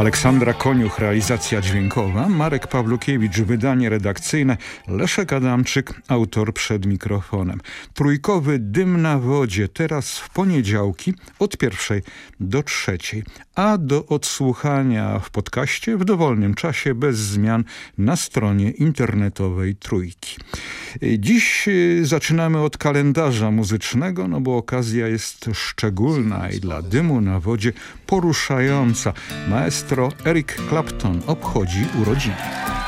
Aleksandra Koniuch, realizacja dźwiękowa, Marek Pawlukiewicz, wydanie redakcyjne, Leszek Adamczyk, autor przed mikrofonem. Trójkowy dym na wodzie, teraz w poniedziałki od pierwszej do trzeciej, a do odsłuchania w podcaście w dowolnym czasie bez zmian na stronie internetowej Trójki. Dziś y, zaczynamy od kalendarza muzycznego, no bo okazja jest szczególna i dla dymu na wodzie poruszająca. Maestro Jutro Eric Clapton obchodzi urodziny.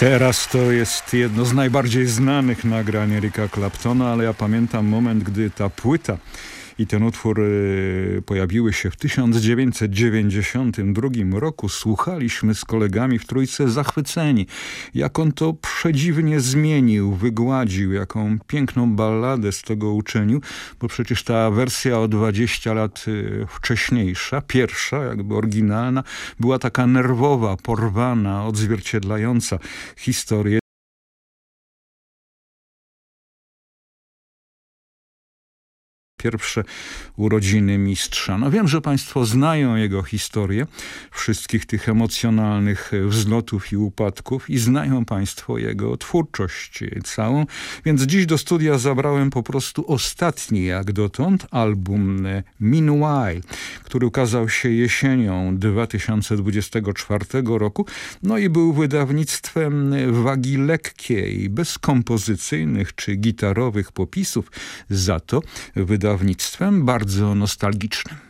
Teraz to jest jedno z najbardziej znanych nagrań Erika Claptona, ale ja pamiętam moment, gdy ta płyta i ten utwór y, pojawiły się w 1992 roku. Słuchaliśmy z kolegami w Trójce zachwyceni, jak on to przedziwnie zmienił, wygładził, jaką piękną balladę z tego uczynił, bo przecież ta wersja o 20 lat y, wcześniejsza, pierwsza, jakby oryginalna, była taka nerwowa, porwana, odzwierciedlająca historię pierwsze urodziny mistrza. No wiem, że Państwo znają jego historię, wszystkich tych emocjonalnych wzlotów i upadków i znają Państwo jego twórczość całą, więc dziś do studia zabrałem po prostu ostatni jak dotąd album Meanwhile, który ukazał się jesienią 2024 roku, no i był wydawnictwem wagi lekkiej, bez kompozycyjnych czy gitarowych popisów, za to wydawnictwem wydawnictwem bardzo nostalgicznym.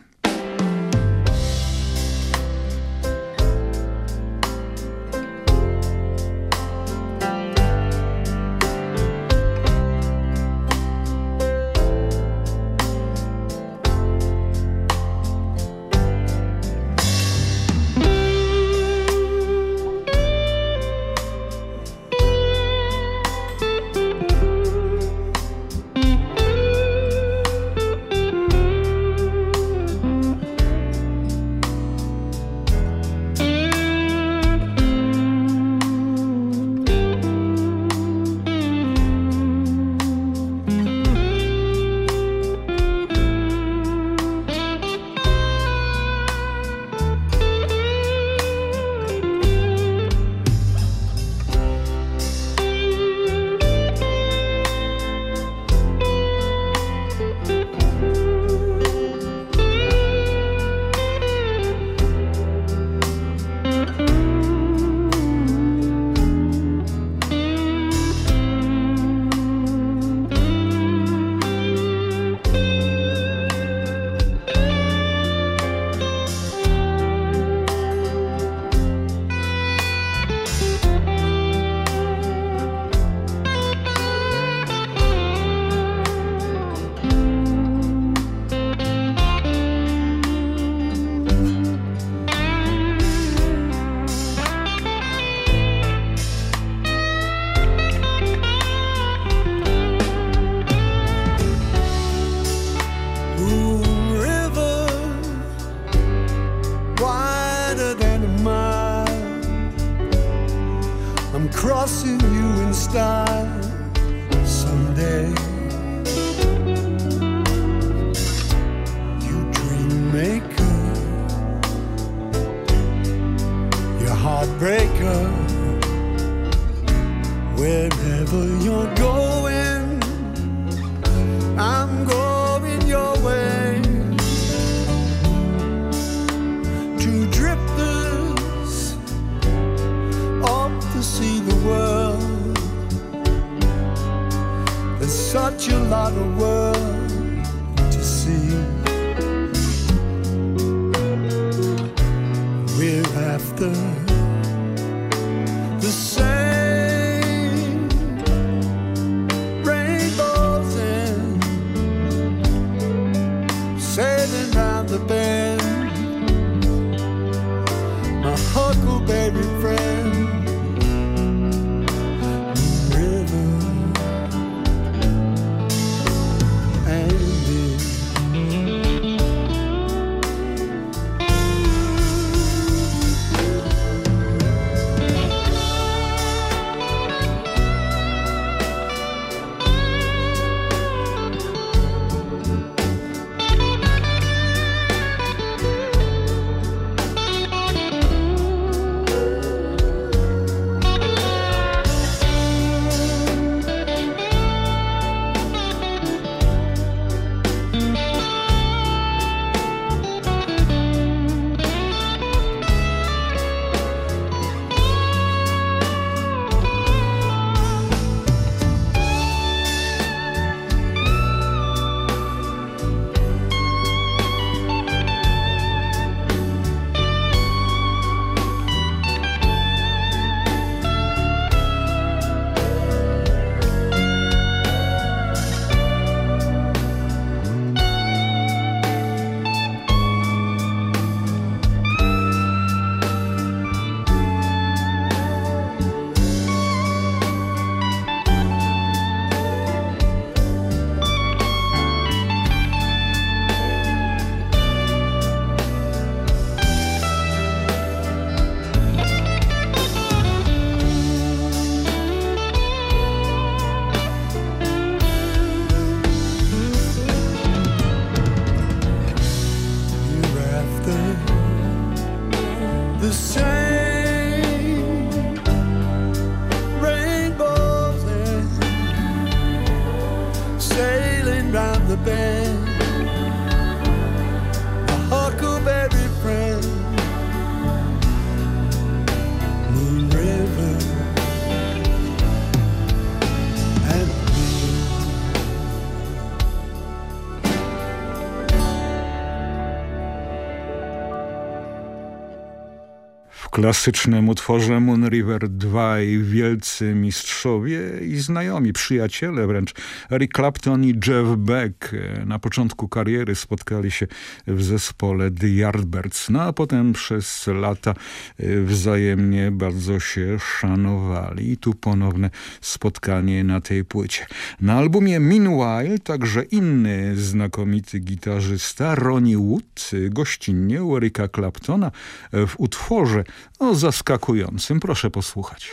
Klasycznym utworze Moon River dwaj wielcy mistrzowie i znajomi, przyjaciele wręcz. Eric Clapton i Jeff Beck e, na początku kariery spotkali się w zespole The Yardbirds, no a potem przez lata e, wzajemnie bardzo się szanowali. I tu ponowne spotkanie na tej płycie. Na albumie Meanwhile także inny znakomity gitarzysta Ronnie Wood e, gościnnie u Erika Claptona w utworze o zaskakującym. Proszę posłuchać.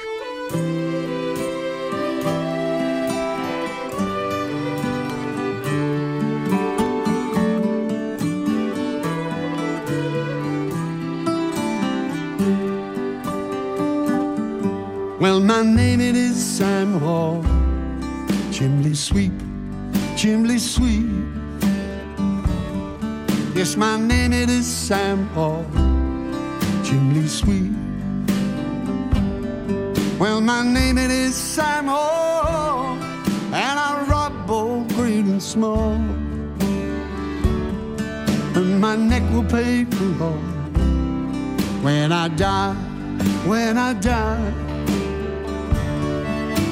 Well, my name it is Sam Hall, chimney sweep, chimney sweep. Yes, my name it is Sam Hall, chimney sweep. Well, my name it is Sam Hall, and I rob both great and small. And my neck will pay for all when I die, when I die.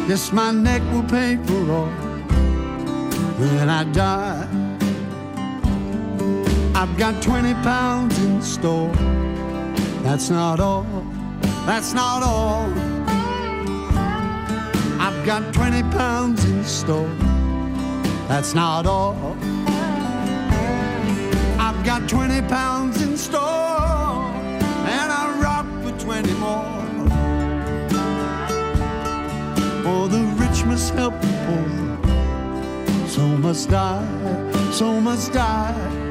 Yes, my neck will pay for all when I die. I've got 20 pounds in store. That's not all. That's not all. I've got 20 pounds in store. That's not all. I've got 20 pounds in store. And I rock for 20 more. For the rich must help the poor. So must I, so must I.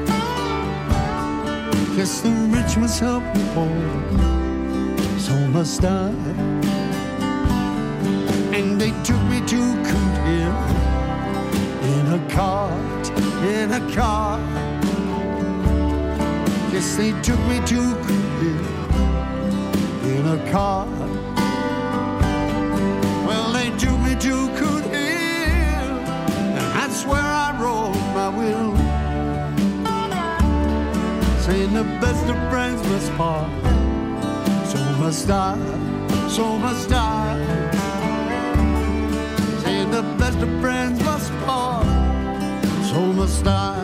Yes, the rich must help the poor. So must I. And they took me to Coot Hill in a cart, in a car. Yes, they took me to Coot Hill in a car. Well, they took me to Coot and that's where saying the best of friends must part. So must I, so must I. Saying the best of friends must part. So must I.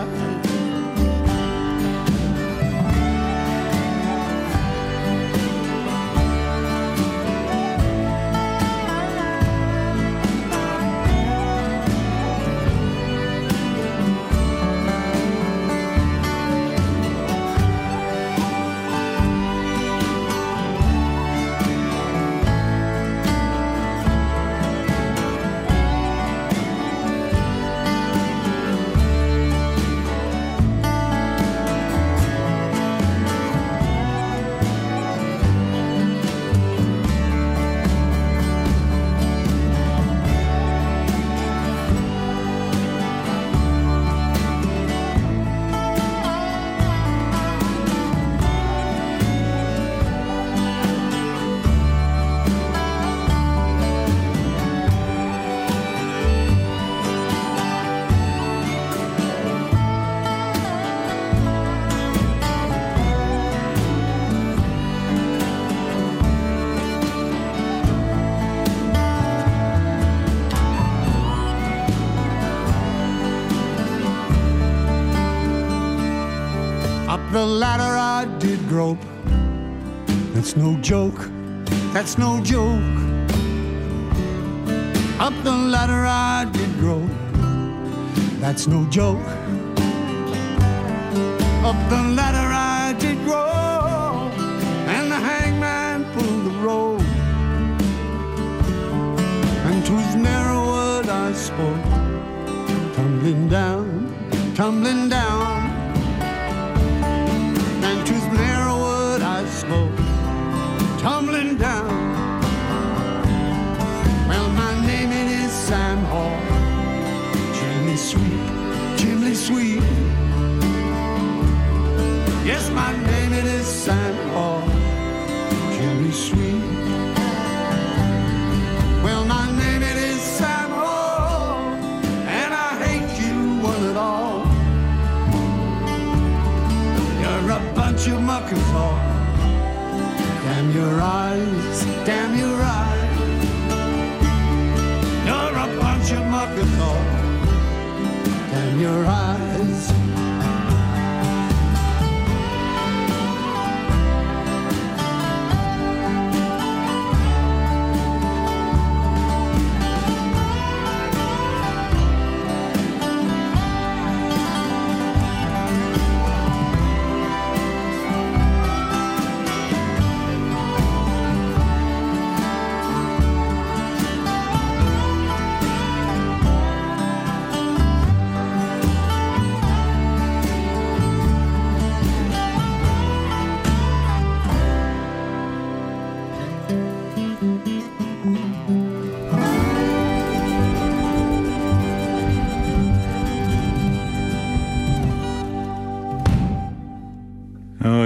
grope. That's no joke, that's no joke. Up the ladder I did grope. That's no joke. Up the ladder I did grow, and the hangman pulled the rope. And to his narrow word I spoke, tumbling down, tumbling down. Down. Well, my name it is Sam Hall. Jimmy Sweet, Jimmy Sweet. Yes, my name it is Sam Hall. Jimmy Sweet. Well, my name it is Sam Hall, and I hate you one at all. You're a bunch of muckers all. Damn your eyes, damn your eyes. You're a bunch of muckers, Damn your eyes.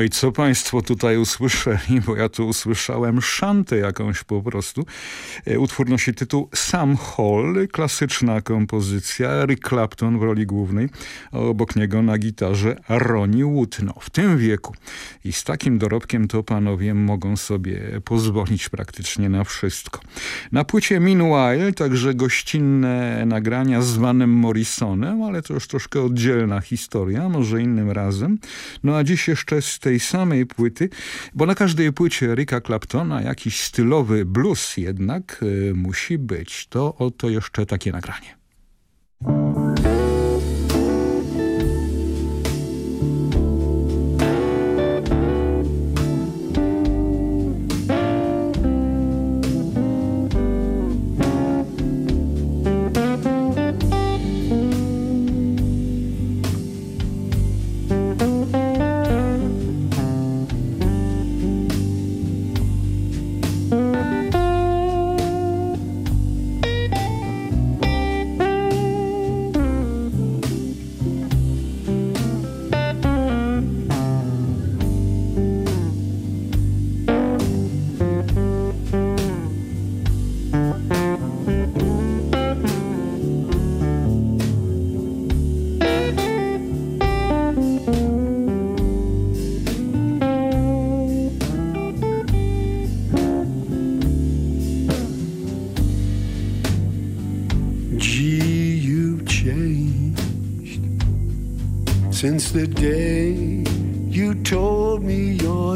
I co państwo tutaj usłyszeli, bo ja tu usłyszałem szantę jakąś po prostu. E, utwór nosi tytuł Sam Hall, klasyczna kompozycja, Eric Clapton w roli głównej, a obok niego na gitarze Ronnie Wood. No, w tym wieku i z takim dorobkiem to panowie mogą sobie pozwolić praktycznie na wszystko. Na płycie Meanwhile także gościnne nagrania z Vanem Morrisonem, ale to już troszkę oddzielna historia, może innym razem. No a dziś jeszcze z tej samej płyty, bo na każdej płycie Ricka Claptona jakiś stylowy blues jednak y, musi być. To oto jeszcze takie nagranie.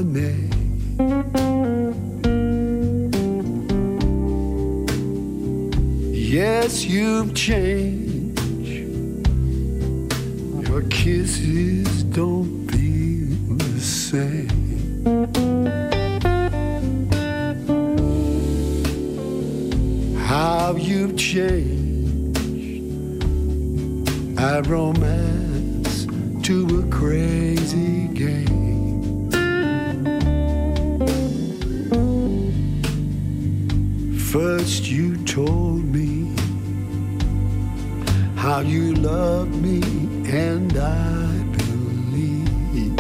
Name. Yes, you've changed. Your kisses don't feel the same. How you've changed. Our romance to a crazy game. First, you told me how you love me, and I believe.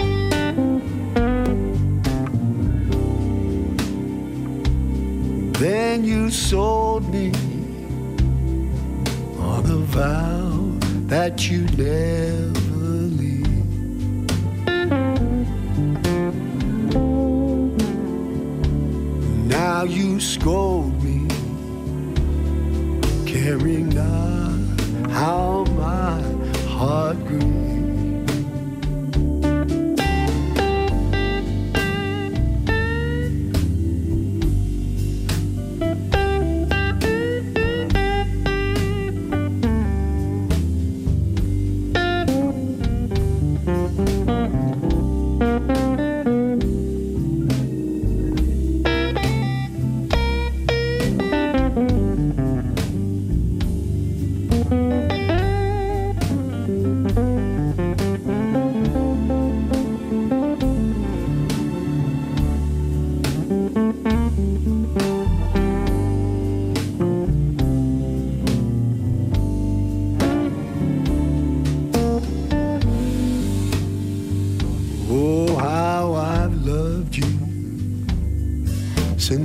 Then you sold me on a vow that you never leave. Now you scold hearing now how my heart grew.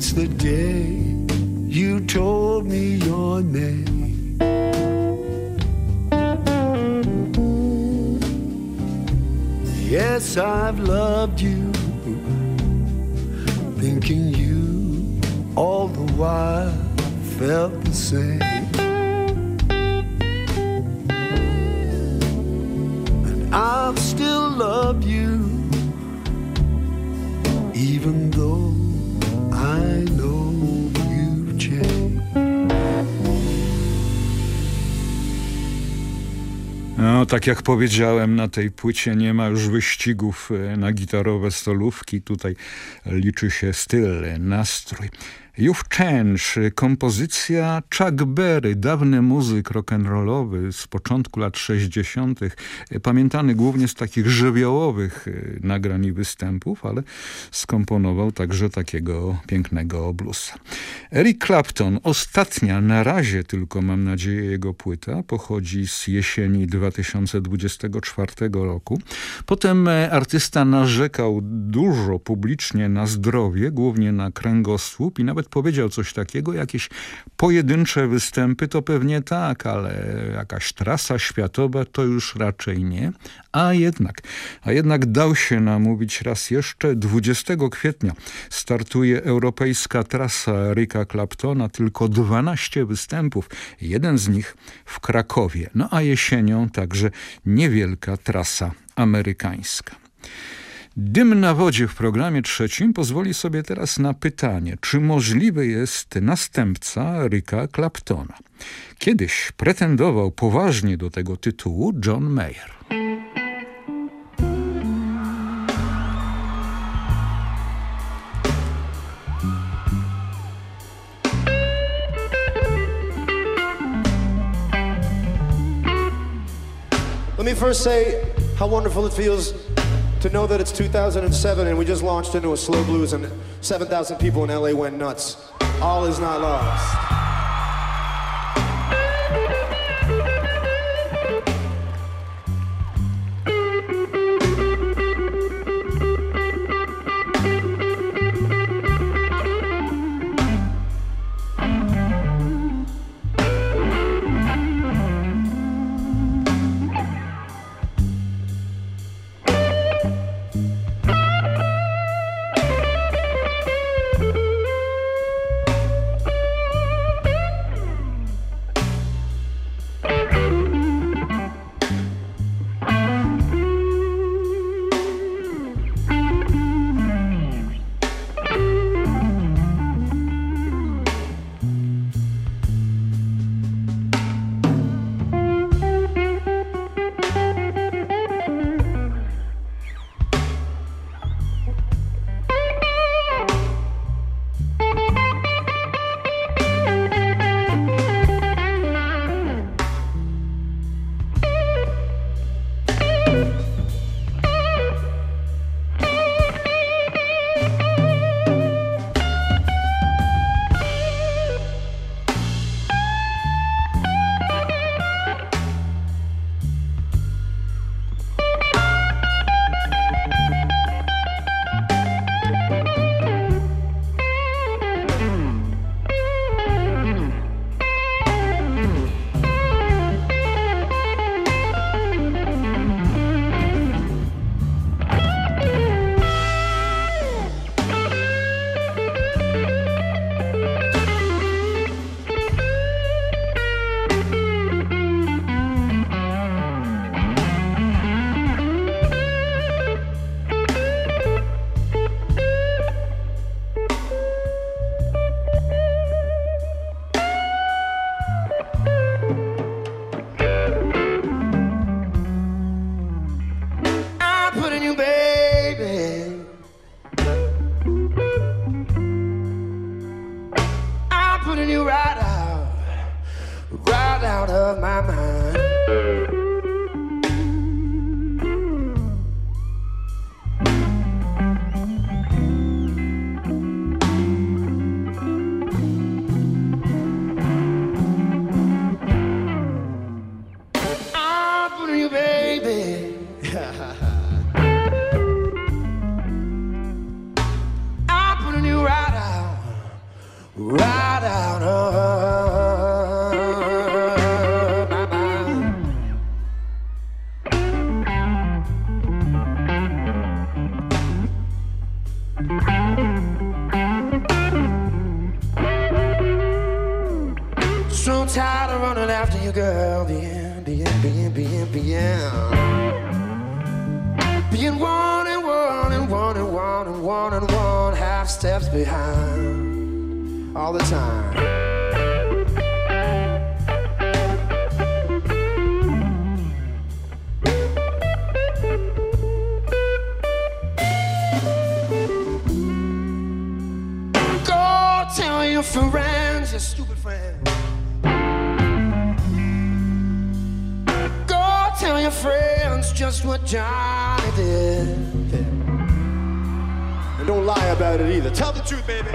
Since the day you told me your name. Yes, I've loved you, thinking you all the while felt the same. Tak jak powiedziałem, na tej płycie nie ma już wyścigów e, na gitarowe stolówki. Tutaj liczy się styl, nastrój. You've Changed, kompozycja Chuck Berry, dawny muzyk rock'n'rollowy z początku lat 60., pamiętany głównie z takich żywiołowych e, nagrań i występów, ale skomponował także takiego pięknego bluesa. Eric Clapton, ostatnia na razie tylko mam nadzieję jego płyta, pochodzi z jesieni 2024 roku. Potem e, artysta narzekał dużo publicznie na zdrowie, głównie na kręgosłup i nawet powiedział coś takiego, jakieś pojedyncze występy to pewnie tak, ale jakaś trasa światowa to już raczej nie. A jednak, a jednak dał się namówić raz jeszcze. 20 kwietnia startuje europejska trasa Ricka Claptona, tylko 12 występów, jeden z nich w Krakowie. No a jesienią także niewielka trasa amerykańska. Dym na wodzie w programie trzecim pozwoli sobie teraz na pytanie, czy możliwy jest następca Ricka Claptona. Kiedyś pretendował poważnie do tego tytułu John Mayer. Let me first say how wonderful it feels to know that it's 2007 and we just launched into a slow blues and 7,000 people in LA went nuts. All is not lost. One one half steps behind all the time. Go tell your friends, your stupid friends. Go tell your friends just what Johnny did. And don't lie about it either. Tell the truth, baby.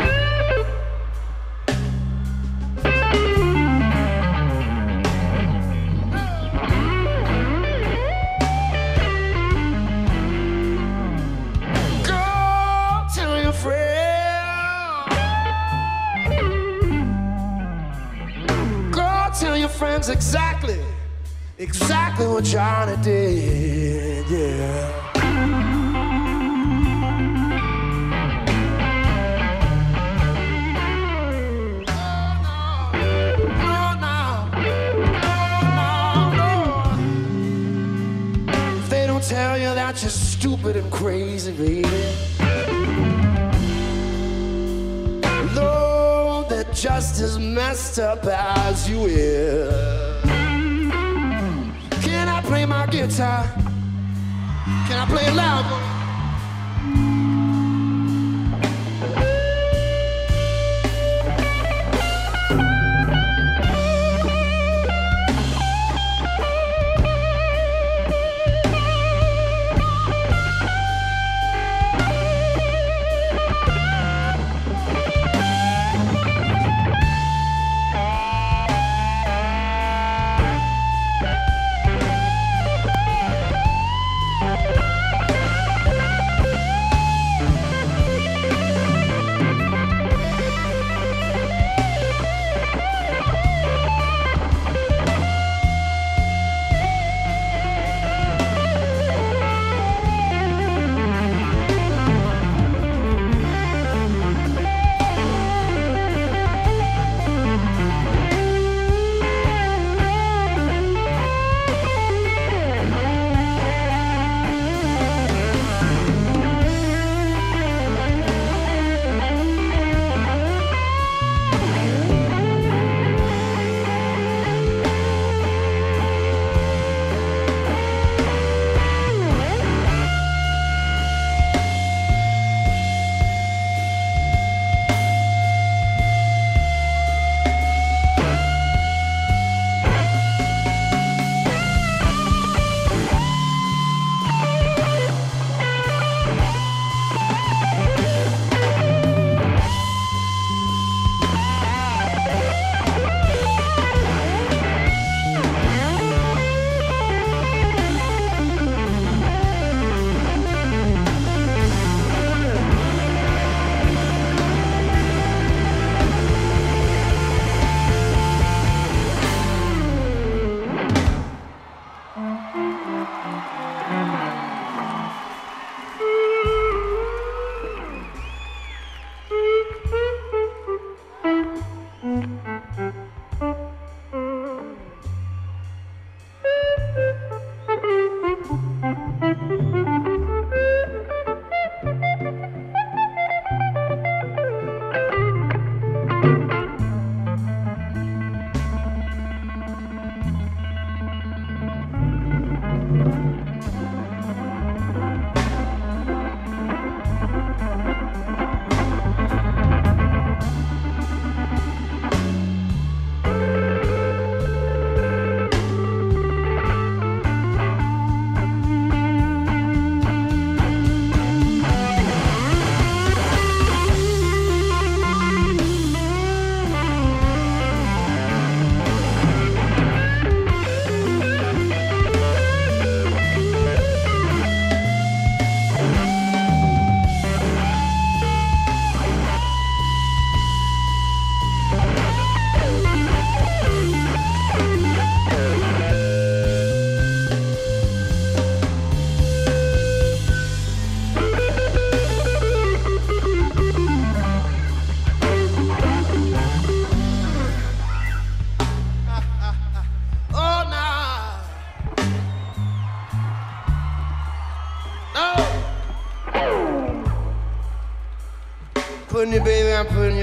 Go tell your friends. Go tell your friends exactly, exactly what Johnny did. Yeah. Stupid and crazy, baby. Know that just as messed up as you is. Can I play my guitar? Can I play it loud?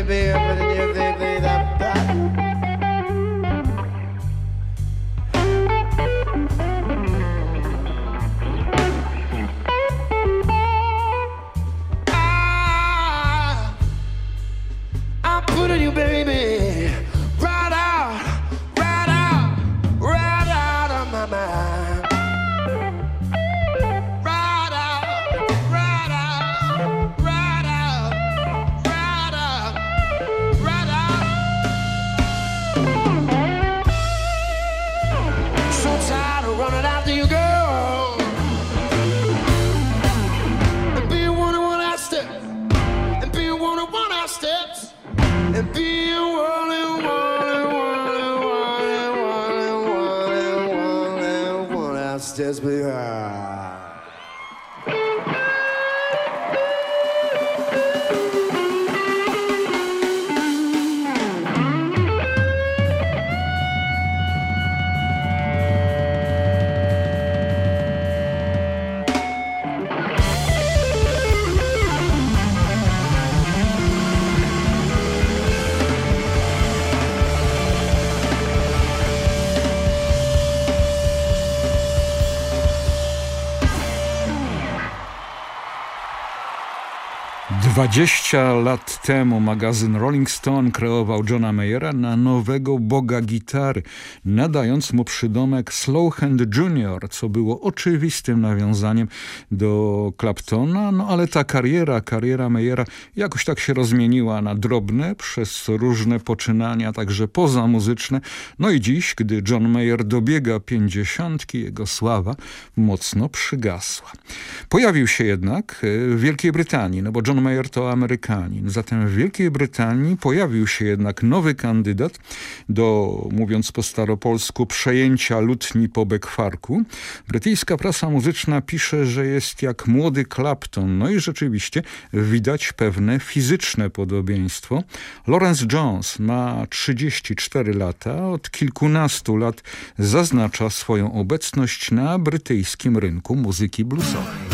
Baby, So tired of running after you, girl. 20 lat temu magazyn Rolling Stone kreował Johna Mayera na nowego boga gitary, nadając mu przydomek Slow Hand Jr., co było oczywistym nawiązaniem do Claptona, no ale ta kariera, kariera Mayera jakoś tak się rozmieniła na drobne przez różne poczynania, także pozamuzyczne. No i dziś, gdy John Mayer dobiega pięćdziesiątki, jego sława mocno przygasła. Pojawił się jednak e, w Wielkiej Brytanii, no bo John Mayer to Amerykanin. Zatem w Wielkiej Brytanii pojawił się jednak nowy kandydat do, mówiąc po staropolsku, przejęcia lutni po Bekwarku. Brytyjska prasa muzyczna pisze, że jest jak młody Clapton. No i rzeczywiście widać pewne fizyczne podobieństwo. Lawrence Jones ma 34 lata. Od kilkunastu lat zaznacza swoją obecność na brytyjskim rynku muzyki bluesowej.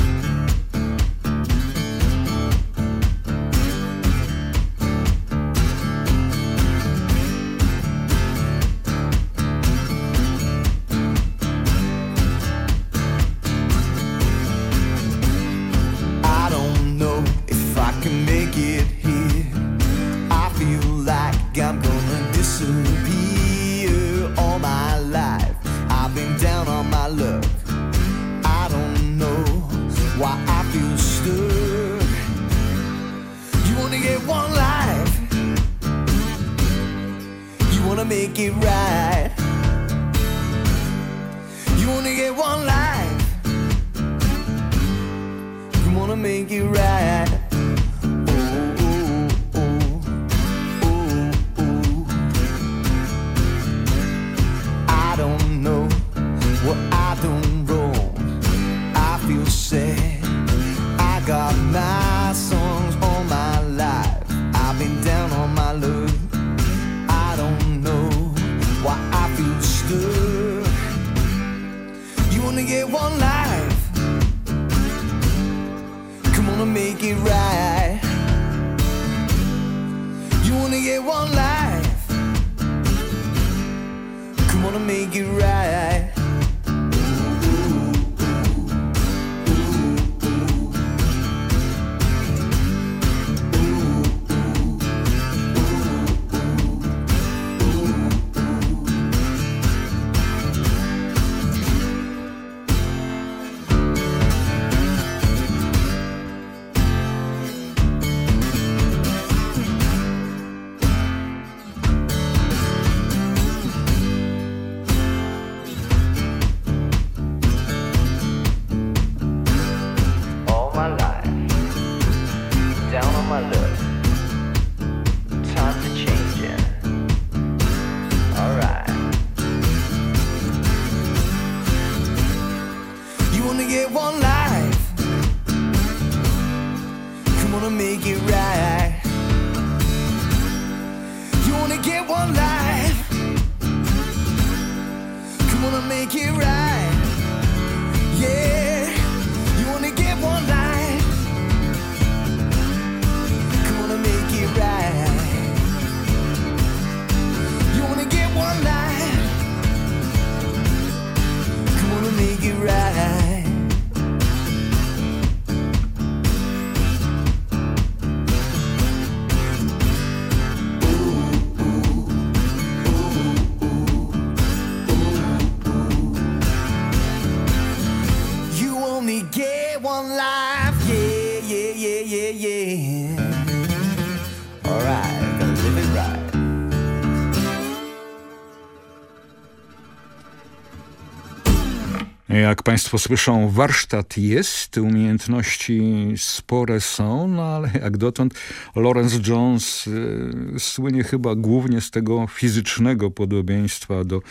Państwo słyszą, warsztat jest, umiejętności spore są, no ale jak dotąd Lawrence Jones y, słynie chyba głównie z tego fizycznego podobieństwa do,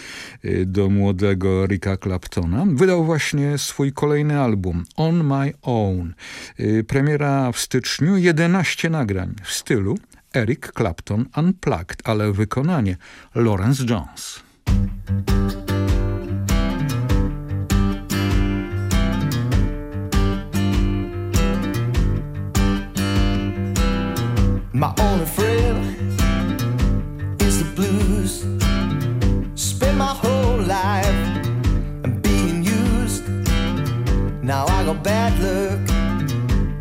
y, do młodego Ricka Claptona. Wydał właśnie swój kolejny album, On My Own. Y, premiera w styczniu, 11 nagrań w stylu Eric Clapton Unplugged, ale wykonanie Lawrence Jones. My only friend is the blues. Spent my whole life being used. Now I got bad luck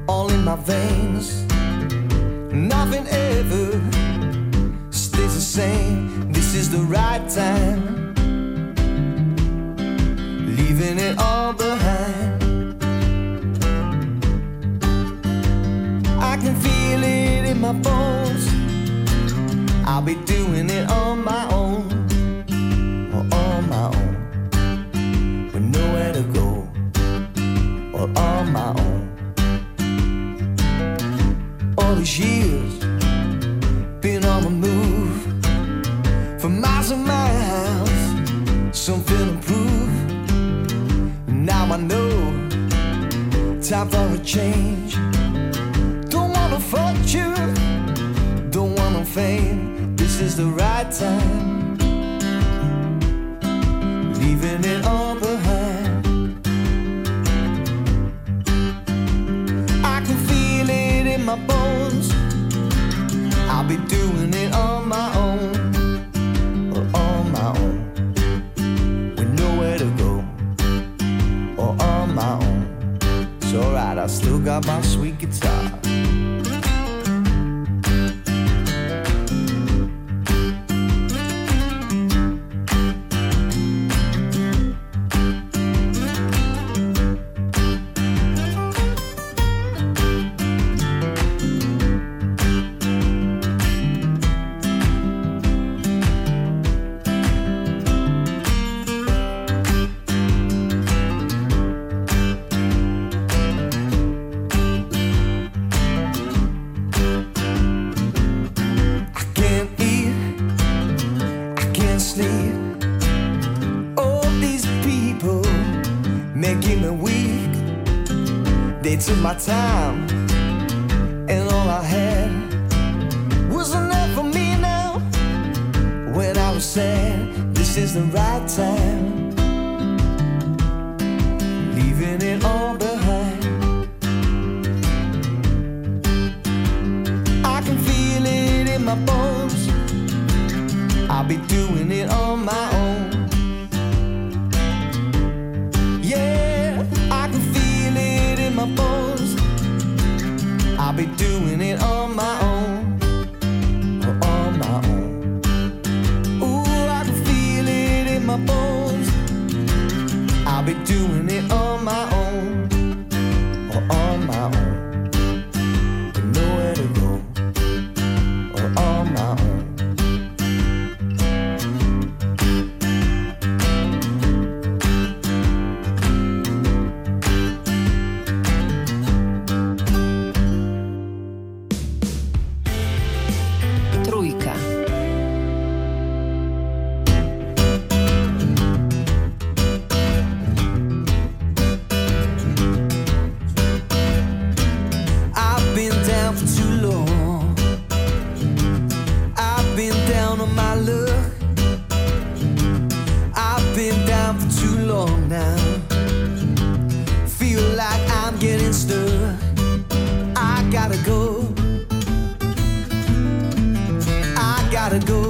all in my veins. Nothing ever stays the same. This is the right time. Leaving it all behind. In my bones. I'll be doing it on my own, or on my own, with nowhere to go, or on my own. All these years, been on the move, for miles and miles, something to prove. Now I know, time for a change. Don't want no fame. This is the right time. Leaving it all behind. I can feel it in my bones. I'll be doing it on my own, on my own, with nowhere to go, or on my own. It's alright, I still got my sweet guitar. My time, gotta go.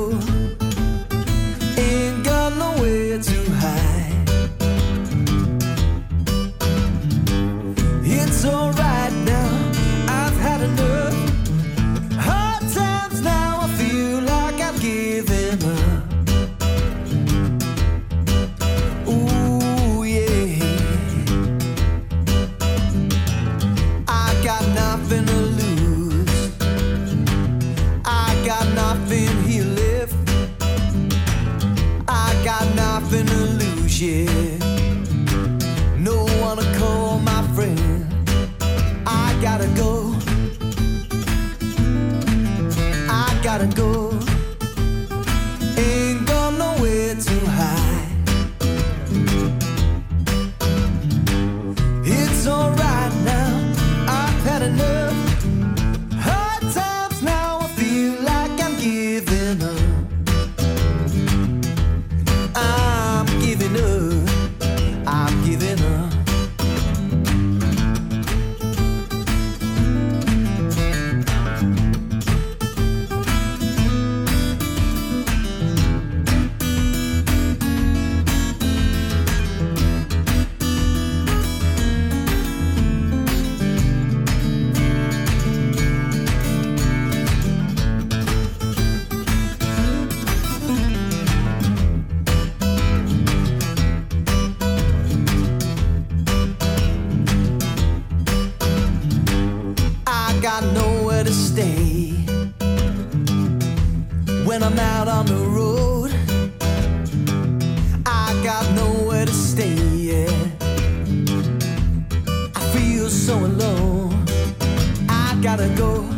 Gotta go.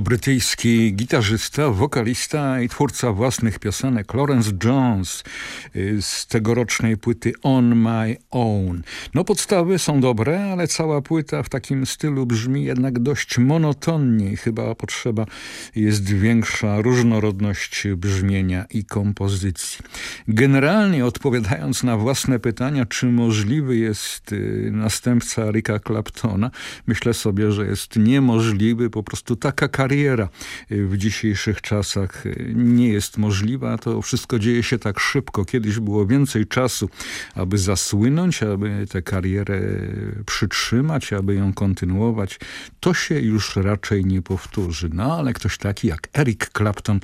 Brytyjski gitarzysta, wokalista i twórca własnych piosenek Lawrence Jones y, z tegorocznej płyty On My Own. No podstawy są dobre, ale cała płyta w takim stylu brzmi jednak dość monotonnie i chyba potrzeba jest większa różnorodność brzmienia i kompozycji. Generalnie odpowiadając na własne pytania, czy możliwy jest y, następca Ricka Claptona, myślę sobie, że jest niemożliwy, po prostu taka kariera y, w dzisiejszych czasach y, nie jest możliwa. To wszystko dzieje się tak szybko. Kiedyś było więcej czasu, aby zasłynąć, aby tę karierę przytrzymać, aby ją kontynuować. To się już raczej nie powtórzy. No ale ktoś taki jak Eric Clapton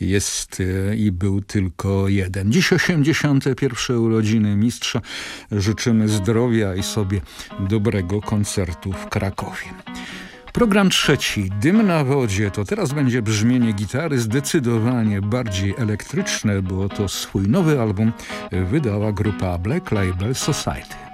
jest y, i był tylko jeden. Dziś 81. urodziny mistrza. Życzymy zdrowia i sobie dobrego koncertu w Krakowie. Program trzeci, Dym na wodzie, to teraz będzie brzmienie gitary zdecydowanie bardziej elektryczne, bo to swój nowy album wydała grupa Black Label Society.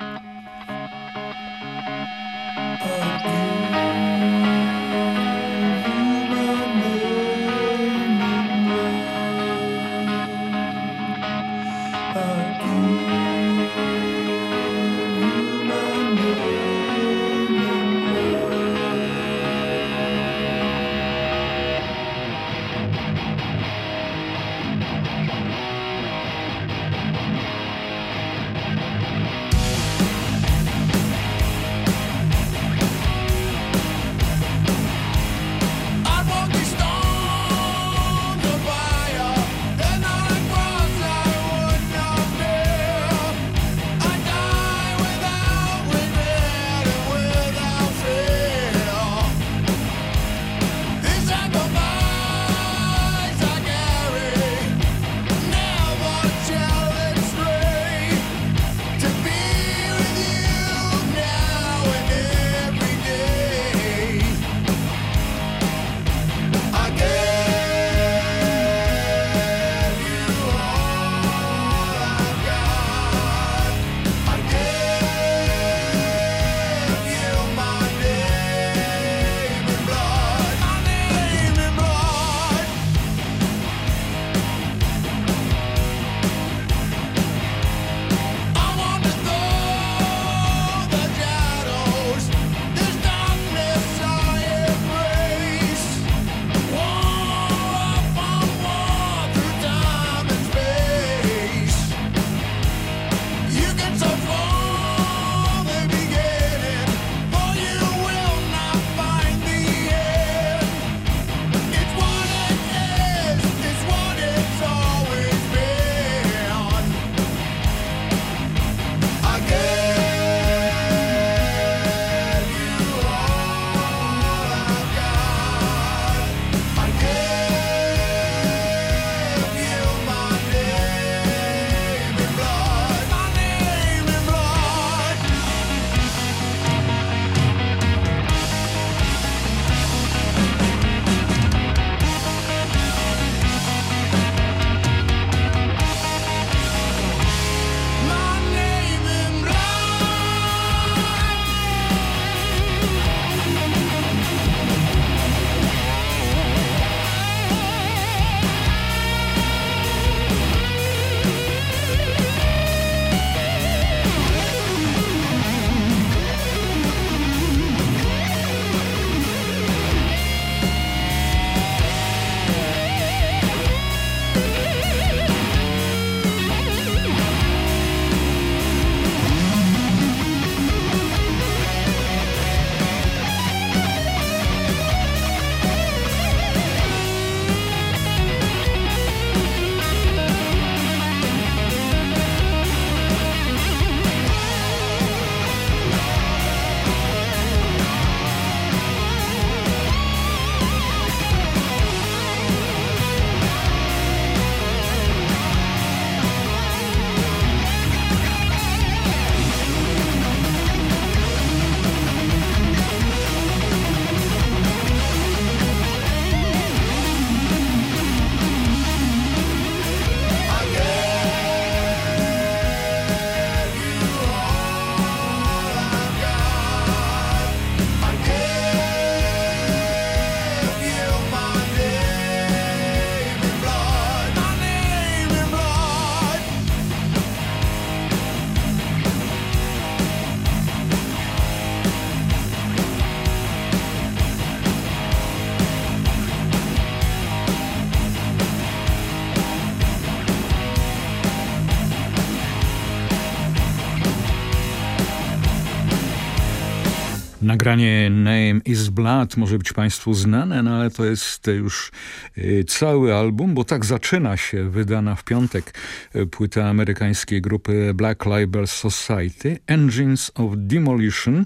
Nagranie Name is Blood może być Państwu znane, no ale to jest już y, cały album, bo tak zaczyna się wydana w piątek y, płyta amerykańskiej grupy Black Label Society Engines of Demolition.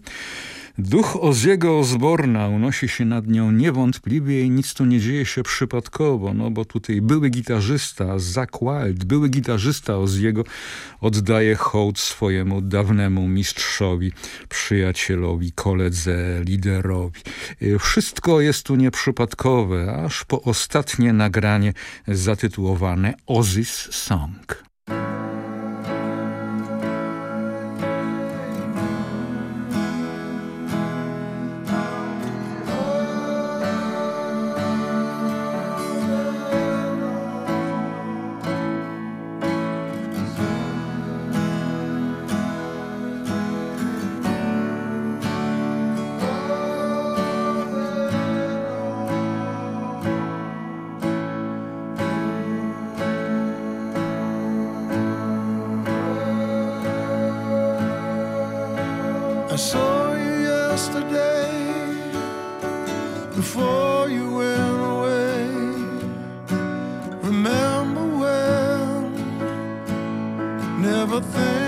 Duch Oziego Osborna unosi się nad nią niewątpliwie i nic tu nie dzieje się przypadkowo, no bo tutaj były gitarzysta Zach Wild, były gitarzysta Oziego oddaje hołd swojemu dawnemu mistrzowi, przyjacielowi, koledze, liderowi. Y, wszystko jest tu nieprzypadkowe, aż po ostatnie nagranie zatytułowane Ozzy's Song. remember when, never think.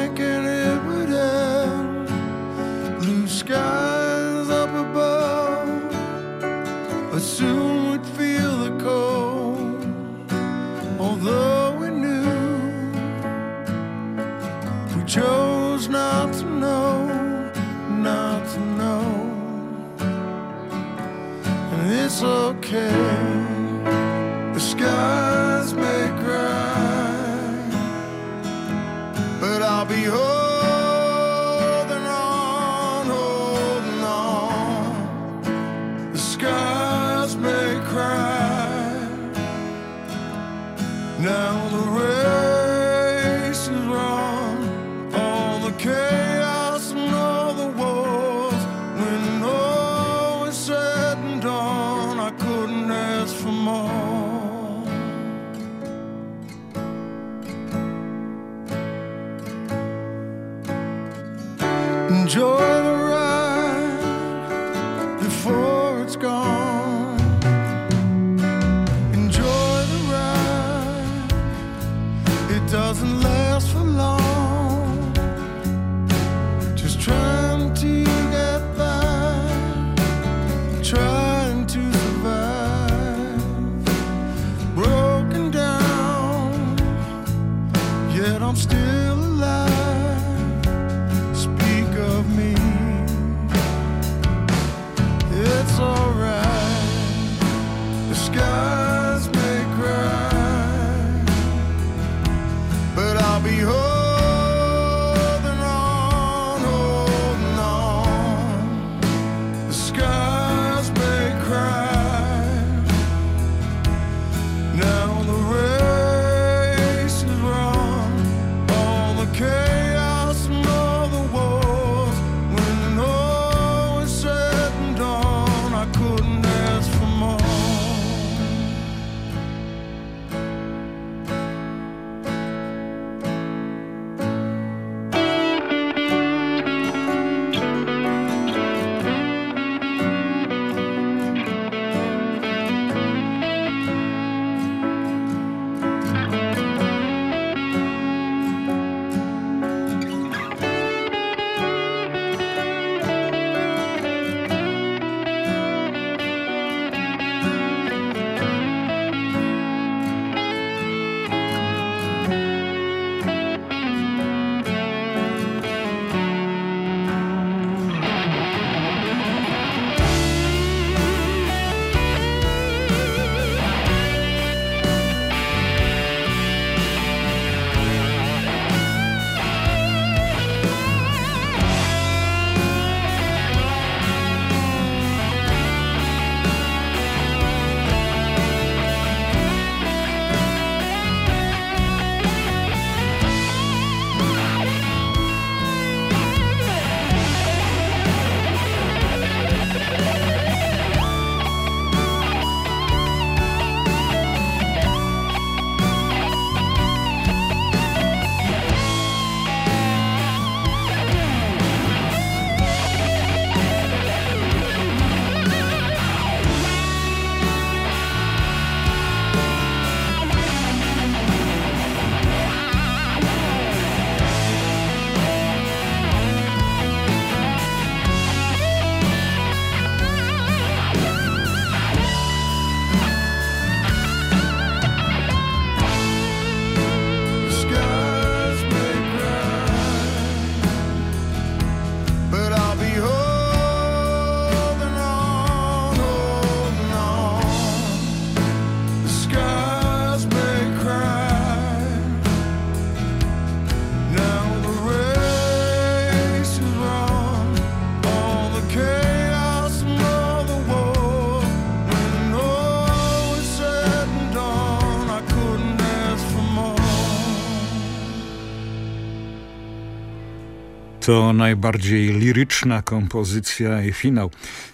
To najbardziej liryczna kompozycja i finał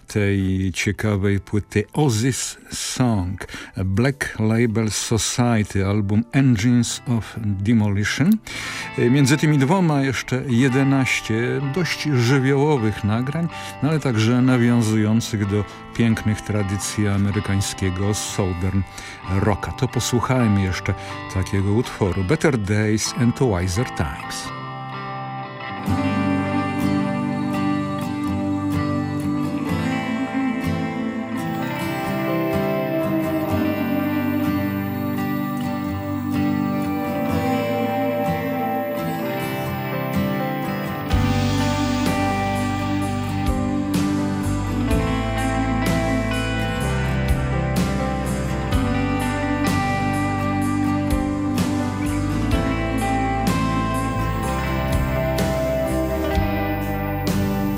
tej ciekawej płyty Ozzy's Song, Black Label Society, album Engines of Demolition. Między tymi dwoma jeszcze 11 dość żywiołowych nagrań, no ale także nawiązujących do pięknych tradycji amerykańskiego Southern Rocka. To posłuchajmy jeszcze takiego utworu Better Days and Wiser Times.